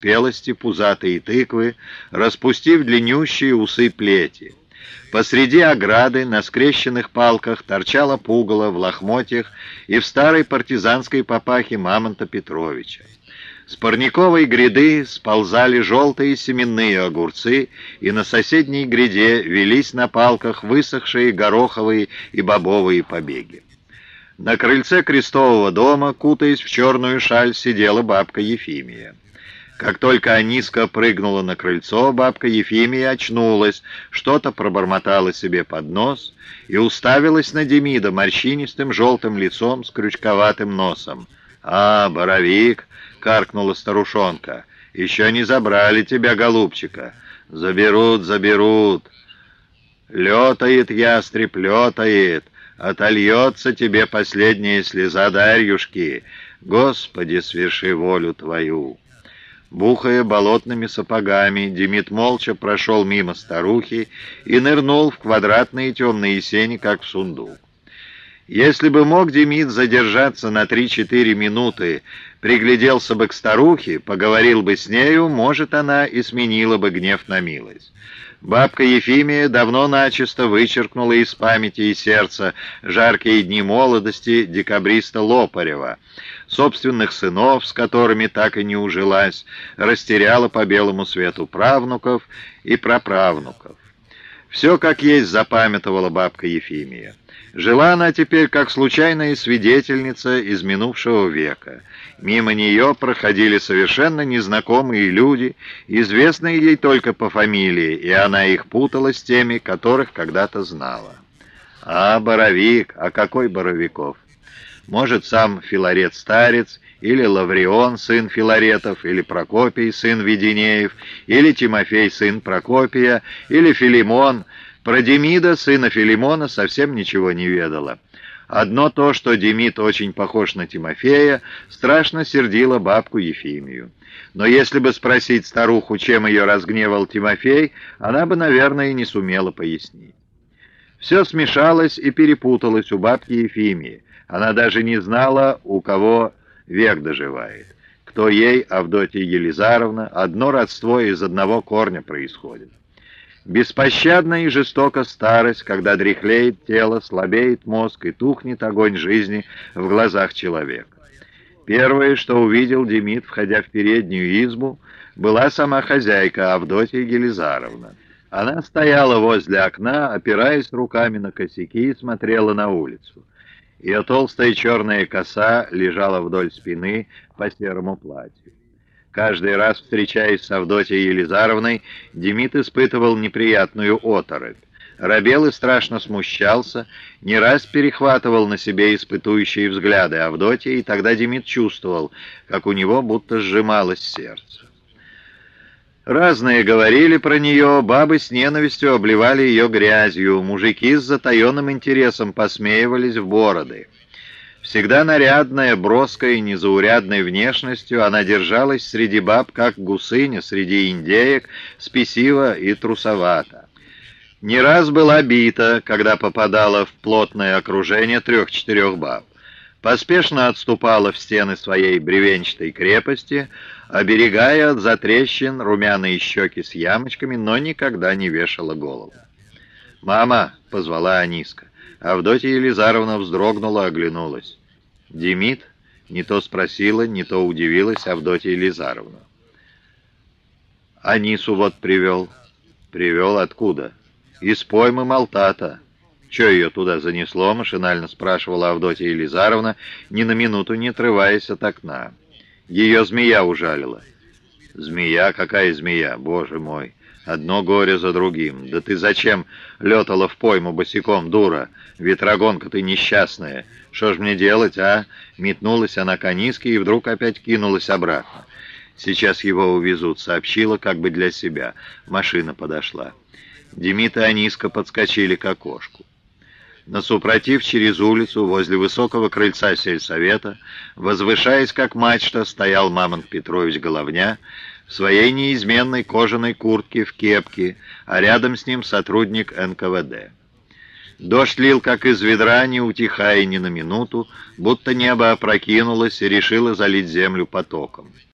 спелости пузатые тыквы, распустив длиннющие усы плети. Посреди ограды на скрещенных палках торчала пугало в лохмотьях и в старой партизанской папахе Мамонта Петровича. С парниковой гряды сползали желтые семенные огурцы, и на соседней гряде велись на палках высохшие гороховые и бобовые побеги. На крыльце крестового дома, кутаясь в черную шаль, сидела бабка Ефимия. Как только Аниска прыгнула на крыльцо, бабка Ефимия очнулась, что-то пробормотала себе под нос и уставилась на Демида морщинистым желтым лицом с крючковатым носом. «А, боровик!» — каркнула старушонка. «Еще не забрали тебя, голубчика. Заберут, заберут. Летает ястреб, летает. Отольется тебе последняя слеза Дарьюшки. Господи, сверши волю твою!» Бухая болотными сапогами, Демид молча прошел мимо старухи и нырнул в квадратные темные сени, как в сундук. Если бы мог Демид задержаться на три-четыре минуты, пригляделся бы к старухе, поговорил бы с нею, может, она и сменила бы гнев на милость. Бабка Ефимия давно начисто вычеркнула из памяти и сердца жаркие дни молодости декабриста Лопарева, собственных сынов, с которыми так и не ужилась, растеряла по белому свету правнуков и праправнуков. Все как есть запамятовала бабка Ефимия. Жила она теперь как случайная свидетельница из минувшего века. Мимо нее проходили совершенно незнакомые люди, известные ей только по фамилии, и она их путала с теми, которых когда-то знала. А, Боровик, а какой Боровиков? Может, сам Филарет-старец, или Лаврион, сын Филаретов, или Прокопий, сын Веденеев, или Тимофей, сын Прокопия, или Филимон. Про Демида, сына Филимона, совсем ничего не ведала. Одно то, что Демид очень похож на Тимофея, страшно сердило бабку Ефимию. Но если бы спросить старуху, чем ее разгневал Тимофей, она бы, наверное, не сумела пояснить. Все смешалось и перепуталось у бабки Ефимии. Она даже не знала, у кого век доживает. Кто ей, Авдотья Елизаровна, одно родство из одного корня происходит. Беспощадна и жестока старость, когда дряхлеет тело, слабеет мозг и тухнет огонь жизни в глазах человека. Первое, что увидел Демид, входя в переднюю избу, была сама хозяйка Авдотья Елизаровна. Она стояла возле окна, опираясь руками на косяки и смотрела на улицу. Ее толстая черная коса лежала вдоль спины по серому платью. Каждый раз, встречаясь с Авдотьей Елизаровной, Демид испытывал неприятную оторопь. Рабел и страшно смущался, не раз перехватывал на себе испытующие взгляды Авдотьи, и тогда Демид чувствовал, как у него будто сжималось сердце. Разные говорили про нее, бабы с ненавистью обливали ее грязью, мужики с затаенным интересом посмеивались в бороды. Всегда нарядная, броская и незаурядной внешностью, она держалась среди баб, как гусыня среди индеек, спесиво и трусовато. Не раз была бита, когда попадала в плотное окружение трех-четырех баб поспешно отступала в стены своей бревенчатой крепости, оберегая от затрещин румяные щеки с ямочками, но никогда не вешала голову. «Мама!» — позвала Аниска. Авдотья Елизаровна вздрогнула, оглянулась. «Демид?» — не то спросила, не то удивилась Авдотья Елизаровна. «Анису вот привел». «Привел откуда?» «Из поймы Малтата». «Че ее туда занесло?» — машинально спрашивала Авдотья Елизаровна, ни на минуту не отрываясь от окна. Ее змея ужалила. «Змея? Какая змея? Боже мой! Одно горе за другим. Да ты зачем летала в пойму босиком, дура? Ветрогонка ты несчастная. Что ж мне делать, а?» Метнулась она к Аниске и вдруг опять кинулась обратно. «Сейчас его увезут», — сообщила как бы для себя. Машина подошла. Демид и Аниска подскочили к окошку. Насупротив через улицу, возле высокого крыльца сельсовета, возвышаясь как мачта, стоял Мамонт Петрович Головня в своей неизменной кожаной куртке в кепке, а рядом с ним сотрудник НКВД. Дождь лил, как из ведра, не утихая ни на минуту, будто небо опрокинулось и решило залить землю потоком.